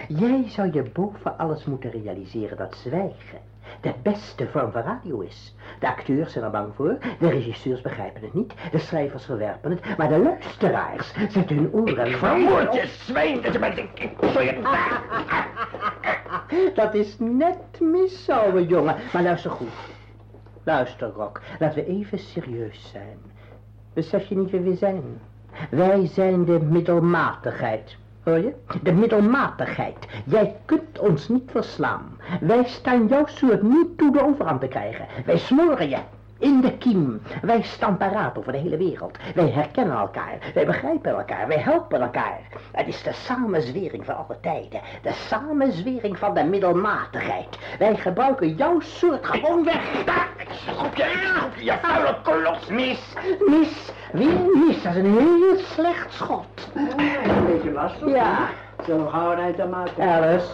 Jij zou je boven alles moeten realiseren dat zwijgen de beste vorm van radio is. De acteurs zijn er bang voor, de regisseurs begrijpen het niet, de schrijvers verwerpen het, maar de luisteraars zetten hun oren... Vermoord je zwijn, dat je bent een Dat is net mis, ouwe jongen. Maar luister goed. Luister, Rock. Laten we even serieus zijn. Besef je niet wie we zijn? Wij zijn de middelmatigheid. Hoor je? De middelmatigheid. Jij kunt ons niet verslaan. Wij staan jouw soort niet toe de overhand te krijgen. Wij smoren je. In de kiem. Wij staan paraat over de hele wereld. Wij herkennen elkaar. Wij begrijpen elkaar. Wij helpen elkaar. Het is de samenzwering van alle tijden. De samenzwering van de middelmatigheid. Wij gebruiken jouw soort gewoon weg. Ik schop je, schop je, je vuile kolos. Mis, mis. Weer mis. Dat is een heel slecht schot. Een beetje lastig. Ja. Zo gauw uit de maat. Alice.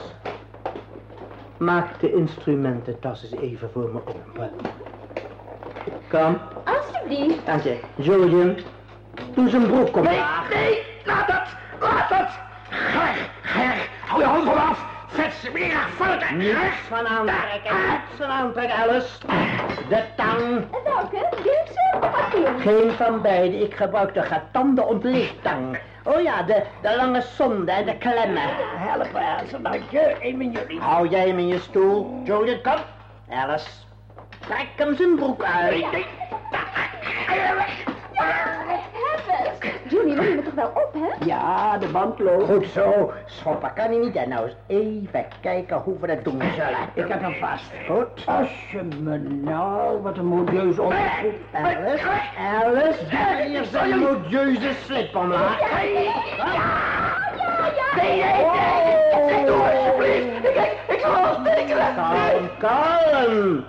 Maak de instrumententas eens even voor me open. Kom. Alsjeblieft. Dank je. Julian, doe zijn broek om. Nee, nee, laat het, laat het. Ger, Ger, hou je hand van af. Vet smerig, vuilte. Niks van aantrekken, niks van aantrekken, Alice. De tang. Welke? Deze of papier? Geen van beide. Ik gebruik de getande ontleedtang. Oh ja, de, de lange zonde en de klemmen. Help, Alice, dank je. Van jullie. Hou jij hem in je stoel. Julian, kom. Alice, trek hem zijn broek uit. Heavens. Julie, neem me toch wel op, hè? Ja, de band loopt. Goed zo, schoppen kan hij niet. En nou eens even kijken hoe we dat doen zullen. Ik heb hem vast. Goed. Als je me nou, wat een modieus ondergoed. Alice, Alice, breng hier zijn modieuze slip omlaag. Nee, nee, nee. Ik doe alsjeblieft. Ik, ik zal wel stekenen. Kalm, kalm.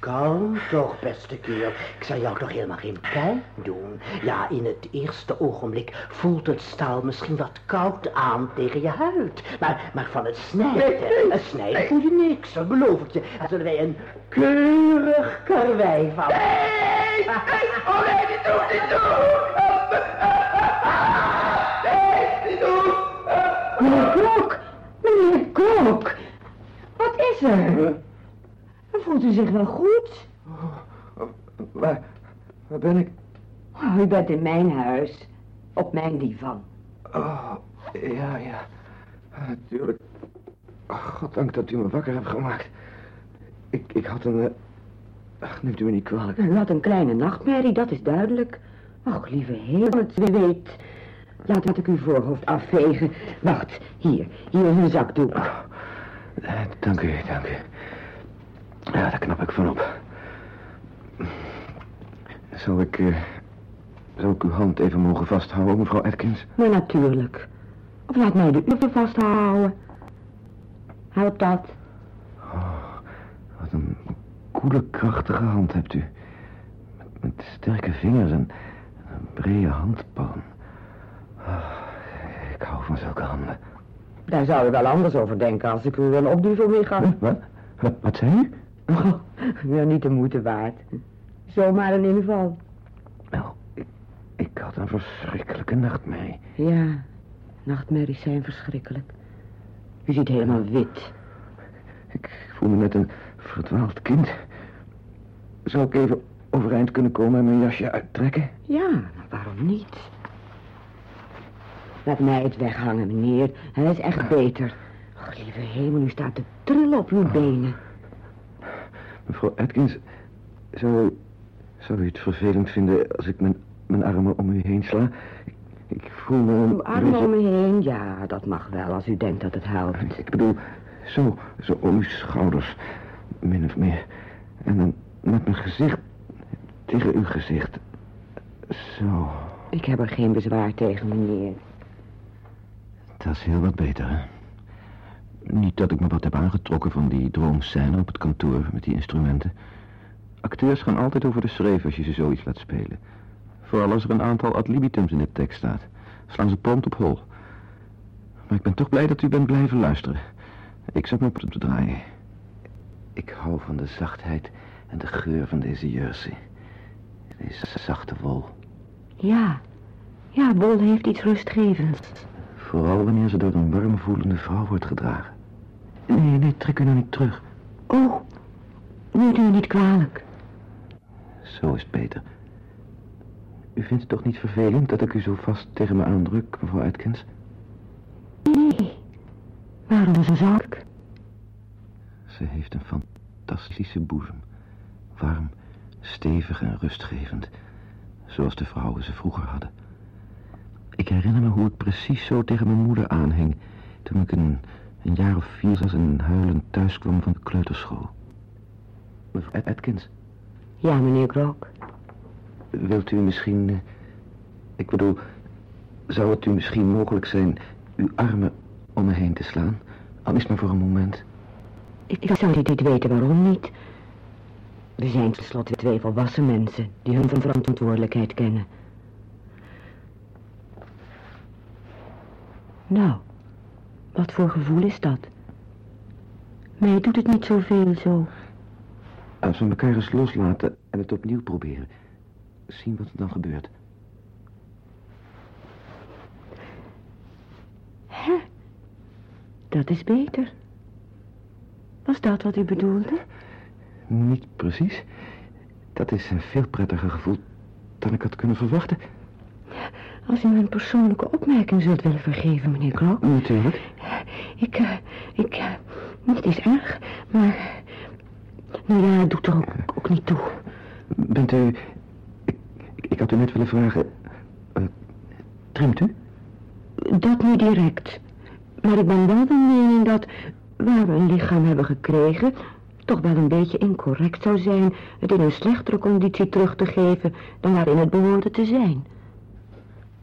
Kalm toch, beste kerel. Ik zal jou toch helemaal geen pijn doen. Ja, in het eerste ogenblik voelt het staal misschien wat koud aan tegen je huid. Maar, maar van het snijden, het snijden voel je niks, dat beloof ik je. Daar zullen wij een keurig karwei van. Nee, nee. Oh nee, doen. Nee, niet doen. Meneer Klok! Meneer Klok! Wat is er? Voelt u zich wel goed? Waar, waar ben ik? Oh, u bent in mijn huis. Op mijn divan. Oh, ja, ja. Natuurlijk. Ach, goddank dat u me wakker hebt gemaakt. Ik, ik had een... eh, Ach, neemt u me niet kwalijk. U had een kleine nachtmerrie, dat is duidelijk. Och, lieve hemel, het weet. Laat ik uw voorhoofd afvegen. Wacht, hier, hier een zakdoek. Eh, Dank u, dank u. Ja, daar knap ik van op. Zou ik... eh, zou ik uw hand even mogen vasthouden, mevrouw Atkins? Maar natuurlijk. Of laat mij de uren vasthouden. Helpt dat? Wat een koele, krachtige hand hebt u. Met, met sterke vingers en een brede handpalm. Ah, ik hou van zulke handen. Daar zou u wel anders over denken als ik u een opduvel mee gaf. Wat? Wat, wat zei u? Oh, ja, niet de moeite waard. Zomaar een inval. Nou, ik, ik had een verschrikkelijke nachtmerrie. Ja, nachtmerries zijn verschrikkelijk. U ziet helemaal wit. Ik voel me net een verdwaald kind. Zou ik even overeind kunnen komen en mijn jasje uittrekken? Ja, waarom niet? Laat mij het weghangen, meneer. Hij is echt beter. Och, lieve hemel, u staat te trillen op uw benen. Mevrouw Atkins, zou, u- zou u het vervelend vinden als ik mijn, mijn armen om u heen sla? Ik, ik voel me Uw armen om me heen, ja, dat mag wel als u denkt dat het helpt. Ik bedoel, zo, zo om uw schouders, min of meer. En dan met mijn gezicht tegen uw gezicht. Zo, Ik heb er geen bezwaar tegen, meneer. dat is heel wat beter, hè? Niet dat ik me wat heb aangetrokken van die droomscène op het kantoor met die instrumenten. Acteurs gaan altijd over de schreef als je ze zoiets laat spelen. Vooral als er een aantal ad libitums in de tekst staat. Slaan ze prompt op hol. Maar ik ben toch blij dat u bent blijven luisteren. Ik zat me op te draaien. Ik hou van de zachtheid en de geur van deze jersey. Deze zachte wol. Ja, ja, wol heeft iets rustgevends. Vooral wanneer ze door een warm voelende vrouw wordt gedragen. Nee, nee, trek u nou niet terug. Oh, neemt u me niet kwalijk. Zo is het beter. U vindt het toch niet vervelend dat ik u zo vast tegen me aandruk, mevrouw Atkins? Nee, waarom zou ik? Ze heeft een fantastische boezem. Warm, stevig en rustgevend. Zoals de vrouwen ze vroeger hadden. Ik herinner me hoe ik precies zo tegen mijn moeder aanhing... toen ik een, een jaar of vier was en huilend thuis kwam van de kleuterschool. Mevrouw Atkins, Ja, meneer Grok. wilt u misschien... eh, Ik bedoel, zou het u misschien mogelijk zijn... uw armen om me heen te slaan? Al is maar voor een moment. Ik, ik zou niet weten waarom niet. We zijn tenslotte twee volwassen mensen die hun verantwoordelijkheid kennen. Nou, wat voor gevoel is dat? Mij doet het niet zoveel zo. Als we elkaar eens loslaten en het opnieuw proberen. Zien wat er dan gebeurt. Hè? Dat is beter. Was dat wat u bedoelde? Niet precies. Dat is een veel prettiger gevoel dan ik had kunnen verwachten. Als u me een persoonlijke opmerking zult willen vergeven, meneer Grok. Natuurlijk. Ik, eh, ik, eh, niet is erg, maar... Nou ja, het doet er ook, ook niet toe. Bent u... Ik, ik, ik had u net willen vragen... eh, trimt u? Dat niet direct. Maar ik ben wel van mening dat, waar we een lichaam hebben gekregen... toch wel een beetje incorrect zou zijn... het in een slechtere conditie terug te geven... dan waarin het behoorde te zijn.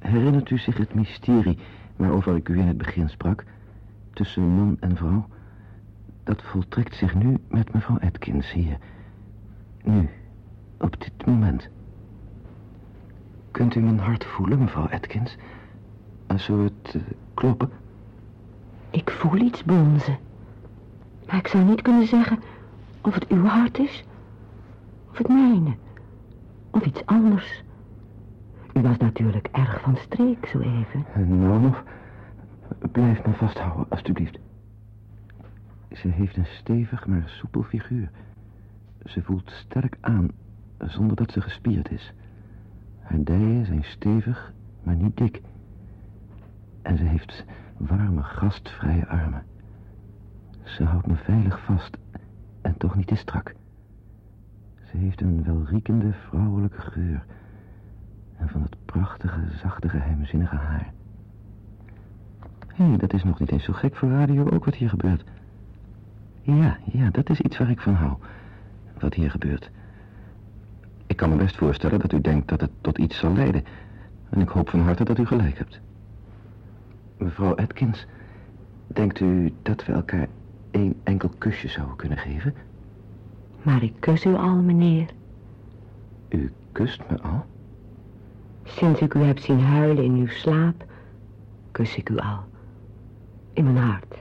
Herinnert u zich het mysterie waarover ik u in het begin sprak? Tussen man en vrouw? Dat voltrekt zich nu met mevrouw Atkins hier. Nu, op dit moment. Kunt u mijn hart voelen, mevrouw Atkins? En zo het eh, kloppen? Ik voel iets bonzen. Maar ik zou niet kunnen zeggen of het uw hart is... of het mijne. Of iets anders. U was natuurlijk erg van streek zo even. Eh, Nou nog, blijf me vasthouden, alstublieft. Ze heeft een stevig, maar soepel figuur. Ze voelt sterk aan, zonder dat ze gespierd is. Haar dijen zijn stevig, maar niet dik. En ze heeft warme, gastvrije armen. Ze houdt me veilig vast en toch niet te strak. Ze heeft een welriekende vrouwelijke geur... en van het prachtige, zachte, geheimzinnige haar. Hé, hey, dat is nog niet eens zo gek voor radio ook wat hier gebeurt. Ja, ja, dat is iets waar ik van hou. Wat hier gebeurt. Ik kan me best voorstellen dat u denkt dat het tot iets zal leiden. En ik hoop van harte dat u gelijk hebt. Mevrouw Atkins, denkt u dat we elkaar één enkel kusje zouden kunnen geven? Maar ik kus u al, meneer. U kust me al? Sinds ik u heb zien huilen in uw slaap, kus ik u al. In mijn hart.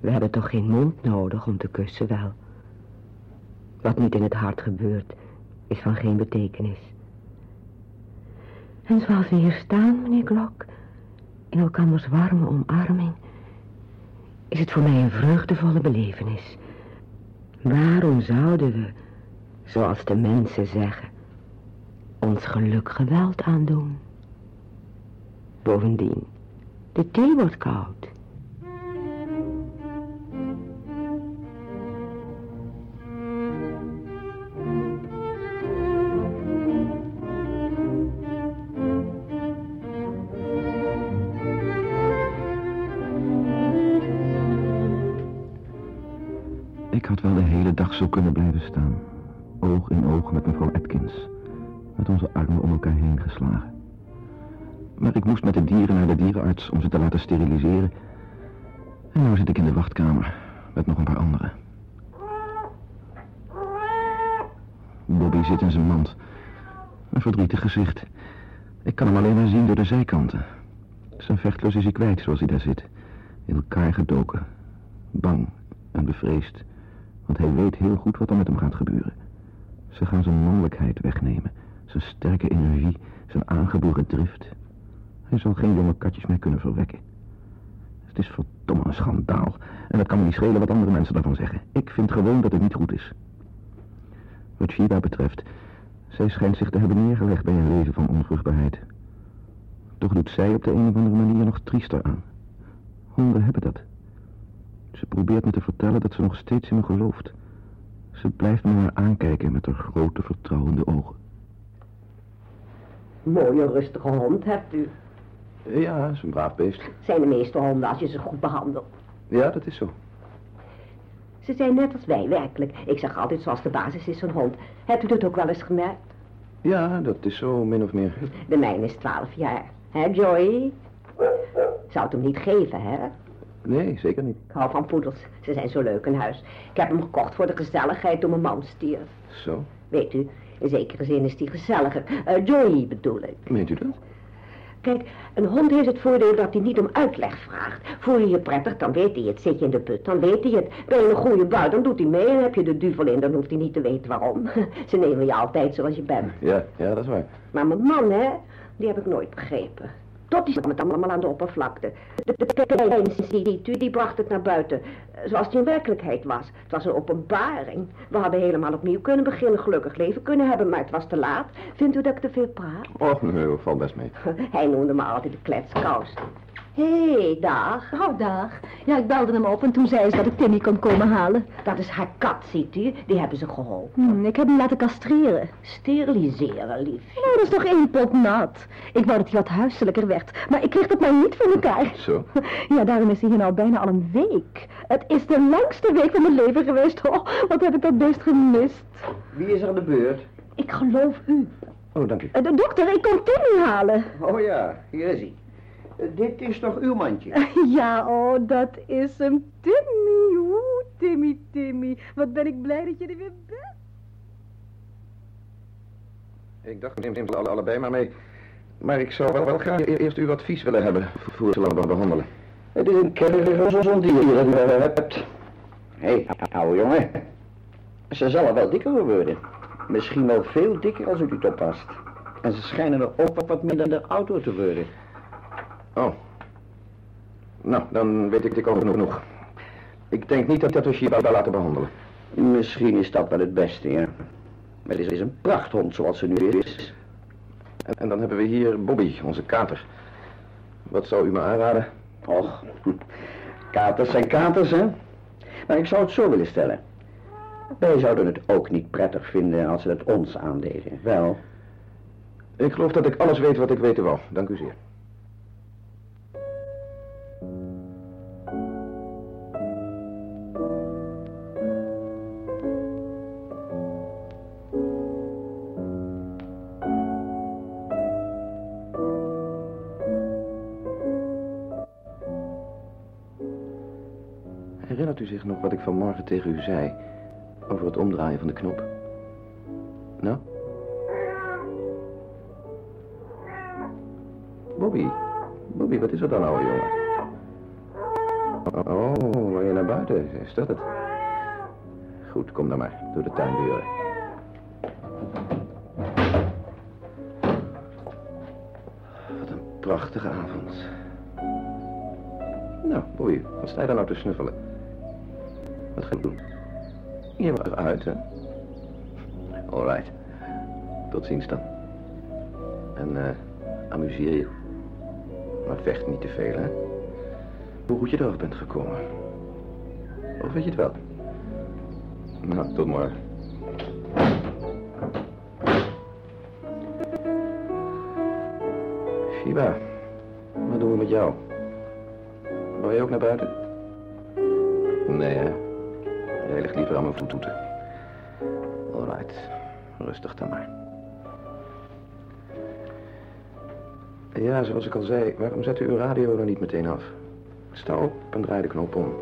We hebben toch geen mond nodig om te kussen, wel. Wat niet in het hart gebeurt, is van geen betekenis. En zoals we hier staan, meneer Glok, in elkanders warme omarming, is het voor mij een vreugdevolle belevenis. Waarom zouden we, zoals de mensen zeggen, ons geluk geweld aandoen? Bovendien, de thee wordt koud. Ik had wel de hele dag zo kunnen blijven staan. Oog in oog met mevrouw Atkins. Met onze armen om elkaar heen geslagen. Maar ik moest met de dieren naar de dierenarts om ze te laten steriliseren. En nu zit ik in de wachtkamer met nog een paar anderen. Bobby zit in zijn mand. Een verdrietig gezicht. Ik kan hem alleen maar zien door de zijkanten. Zijn vechtlust is hij kwijt zoals hij daar zit. In elkaar gedoken. Bang en bevreesd. Want hij weet heel goed wat er met hem gaat gebeuren. Ze gaan zijn mannelijkheid wegnemen. Zijn sterke energie, zijn aangeboren drift. Hij zal geen jonge katjes meer kunnen verwekken. Het is verdomme een schandaal. En het kan me niet schelen wat andere mensen daarvan zeggen. Ik vind gewoon dat het niet goed is. Wat Shiba betreft, zij schijnt zich te hebben neergelegd bij een leven van onvruchtbaarheid. Toch doet zij op de een of andere manier nog triester aan. Honden hebben dat. Ze probeert me te vertellen dat ze nog steeds in me gelooft. Ze blijft me maar aankijken met haar grote vertrouwende ogen. Mooie rustige hond hebt u. Ja, is een braaf beest. Zijn de meeste honden als je ze goed behandelt. Ja, dat is zo. Ze zijn net als wij, werkelijk. Ik zeg altijd zoals de basis is een hond. Hebt u dat ook wel eens gemerkt? Ja, dat is zo min of meer. De mijne is twaalf jaar. Hè, Joy? Zou het hem niet geven, hè? Nee, zeker niet. Ik hou van poedels. Ze zijn zo leuk in huis. Ik heb hem gekocht voor de gezelligheid toen mijn man stierf. Zo, Weet u, in zekere zin is die gezelliger. Eh, Joy bedoel ik. meent u dat? Kijk, een hond heeft het voordeel dat hij niet om uitleg vraagt. Voel je je prettig, dan weet hij het. Zit je in de put, dan weet hij het. Ben je een goede bui, dan doet hij mee. En heb je de duvel in, dan hoeft hij niet te weten waarom. Ze nemen je altijd zoals je bent. Ja, ja, dat is waar. Maar mijn man, hè, die heb ik nooit begrepen. Tot die zat met allemaal aan de oppervlakte. De, de, de kleine ziet u, die bracht het naar buiten. Zoals het in werkelijkheid was. Het was een openbaring. We hadden helemaal opnieuw kunnen beginnen, gelukkig leven kunnen hebben, maar het was te laat. Vindt u dat ik te veel praat? Oh, nee, dat valt best mee. Hij noemde me altijd de kletskous. Hé, hey, dag. Oh, dag. Ja, ik belde hem op en toen zei ze dat ik Timmy kon komen halen. Dat is haar kat, ziet u. Die hebben ze geholpen. Hm, ik heb hem laten castreren. Steriliseren, lief. Nou, dat is toch één pot nat. Ik wou dat hij wat huiselijker werd, maar ik kreeg dat maar niet voor elkaar. Zo. Ja, daarom is hij hier nou bijna al een week. Het is de langste week van mijn leven geweest. Oh, wat heb ik dat beest gemist. Wie is er aan de beurt? Ik geloof u. Oh, dank u. Eh, De dokter, ik kom Timmy halen. Oh ja, hier is hij. Eh, Dit is toch uw mandje? Ja, oh, dat is hem. Timmy, oeh, Timmy, Timmy. Wat ben ik blij dat je er weer bent. Ik dacht, neem neem ze alle, allebei maar mee. Maar ik zou wel, wel graag e- eerst uw advies willen hebben voor we ze laten behandelen. Het is een kerel dier dat u hebt. Hé, hey, ouwe jongen. Ze zal wel dikker worden. Misschien wel veel dikker als u het oppast. En ze schijnen er ook wat minder de auto te worden. Oh. Nou, dan weet ik dit al genoeg. Ik denk niet dat dat we Shiba laten behandelen. Misschien is dat wel het beste, ja. Maar het is een prachthond zoals ze nu is. En, en dan hebben we hier Bobby, onze kater. Wat zou u me aanraden? Och, katers zijn katers, hè? Maar ik zou het zo willen stellen. Wij zouden het ook niet prettig vinden als ze het ons aandeden. Wel, Ik geloof dat ik alles weet wat ik weten wou. Dank u zeer. U zich nog wat ik vanmorgen tegen u zei over het omdraaien van de knop? Nou? Bobby. Bobby, wat is er dan, ouwe jongen? Oh, wil je naar buiten? Is dat het? Goed, kom dan maar, door de tuindeuren. Wat een prachtige avond. Nou, Bobby, wat sta je daar nou te snuffelen? Je mag eruit, hè? All right. Tot ziens dan. En eh, amuseer je. Maar vecht niet te veel, hè? Hoe goed je eraf bent gekomen. Of weet je het wel? Nou, tot morgen. Shiba, wat doen we met jou? Wil je ook naar buiten? Ligt liever aan mijn voeten. All right. Rustig dan maar. Ja, zoals ik al zei, waarom zet u uw radio dan niet meteen af? Sta op en draai de knop om.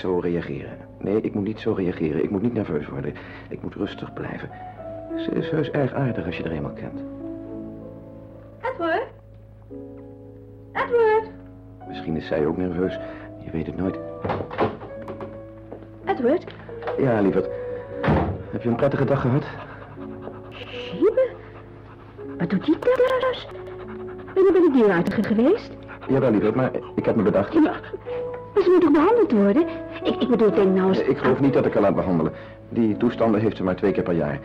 Zo reageren. Nee, ik moet niet zo reageren. Ik moet niet nerveus worden. Ik moet rustig blijven. Ze is heus erg aardig als je er eenmaal kent. Edward? Edward? Misschien is zij ook nerveus. Je weet het nooit. Edward? Ja, lieverd. Heb je een prettige dag gehad? Siebe? Wat doet die thuis? Ben je bij de dierenarts geweest? Jawel, lieverd, maar ik heb me bedacht. Ja, maar, ze moet toch behandeld worden? Ik, ik bedoel, denk nou eens... Ik geloof niet dat ik haar laat behandelen. Die toestanden heeft ze maar twee keer per jaar.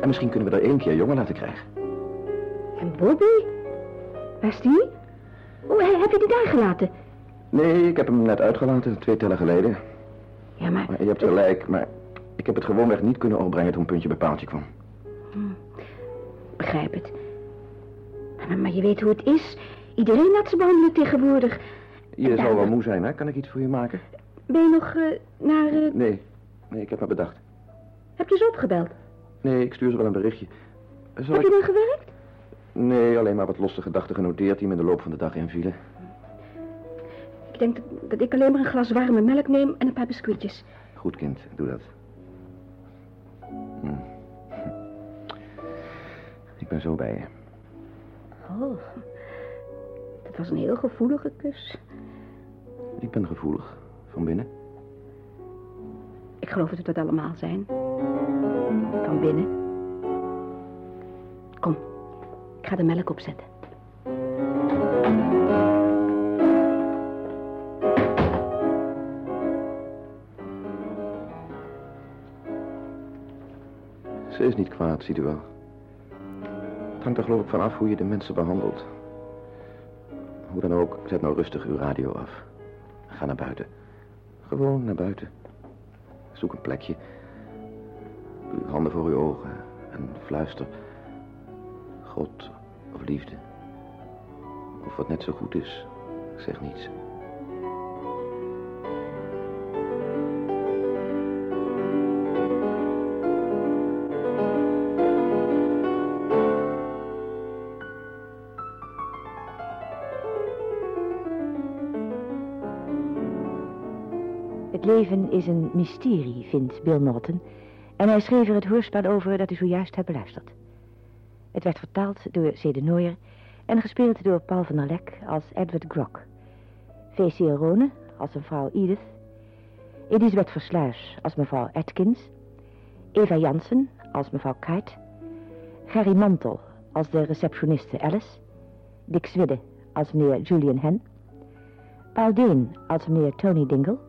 En misschien kunnen we er één keer jongen laten krijgen. En Bobby? Waar is die? Hoe heb je die daar gelaten? Nee, ik heb hem net uitgelaten, twee tellen geleden. Ja, maar... Maar je hebt gelijk, maar ik heb het gewoonweg niet kunnen opbrengen toen puntje bij paaltje kwam. Begrijp het. Maar, maar je weet hoe het is. Iedereen laat ze behandelen tegenwoordig. Je zal wel moe zijn, hè? Kan ik iets voor je maken? Ben je nog eh, naar... eh, Nee, nee, ik heb me bedacht. heb je ze opgebeld? Nee, ik stuur ze wel een berichtje. Zal Heb ik... je dan gewerkt? Nee, alleen maar wat losse gedachten genoteerd die me in de loop van de dag invielen. Ik denk dat, dat ik alleen maar een glas warme melk neem en een paar biscuitjes. Goed, kind, doe dat. Hm. Ik ben zo bij je. Oh, dat was een heel gevoelige kus. Ik ben gevoelig, van binnen. Ik geloof dat we dat allemaal zijn. Van binnen. Kom, ik ga de melk opzetten. Ze is niet kwaad, ziet u wel. Het hangt er geloof ik van af hoe je de mensen behandelt. Hoe dan ook, zet nou rustig uw radio af. Ga naar buiten. Gewoon naar buiten. Zoek een plekje. Uw handen voor uw ogen en fluister. God of liefde. Of wat net zo goed is, zeg niets. Leven is een mysterie, vindt Bill Norton. En hij schreef er het hoorspel over dat u zojuist hebt beluisterd. Het werd vertaald door C. de Nooier en gespeeld door Paul van der Lek als Edward Grok. V.C. Rone als mevrouw Edith. Elisabeth Versluis als mevrouw Atkins. Eva Jansen als mevrouw Kite. Gerry Mantel als de receptioniste Alice. Dick Swidde als meneer Julian Hen. Paul Deen als meneer Tony Dingle.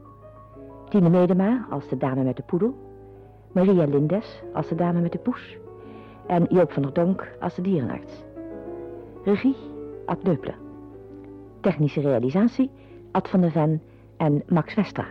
Tine Medema als de dame met de poedel. Maria Lindes als de dame met de poes. En Joop van der Donk als de dierenarts. Regie, Ad Leupler. Technische realisatie, Ad van der Ven en Max Westra.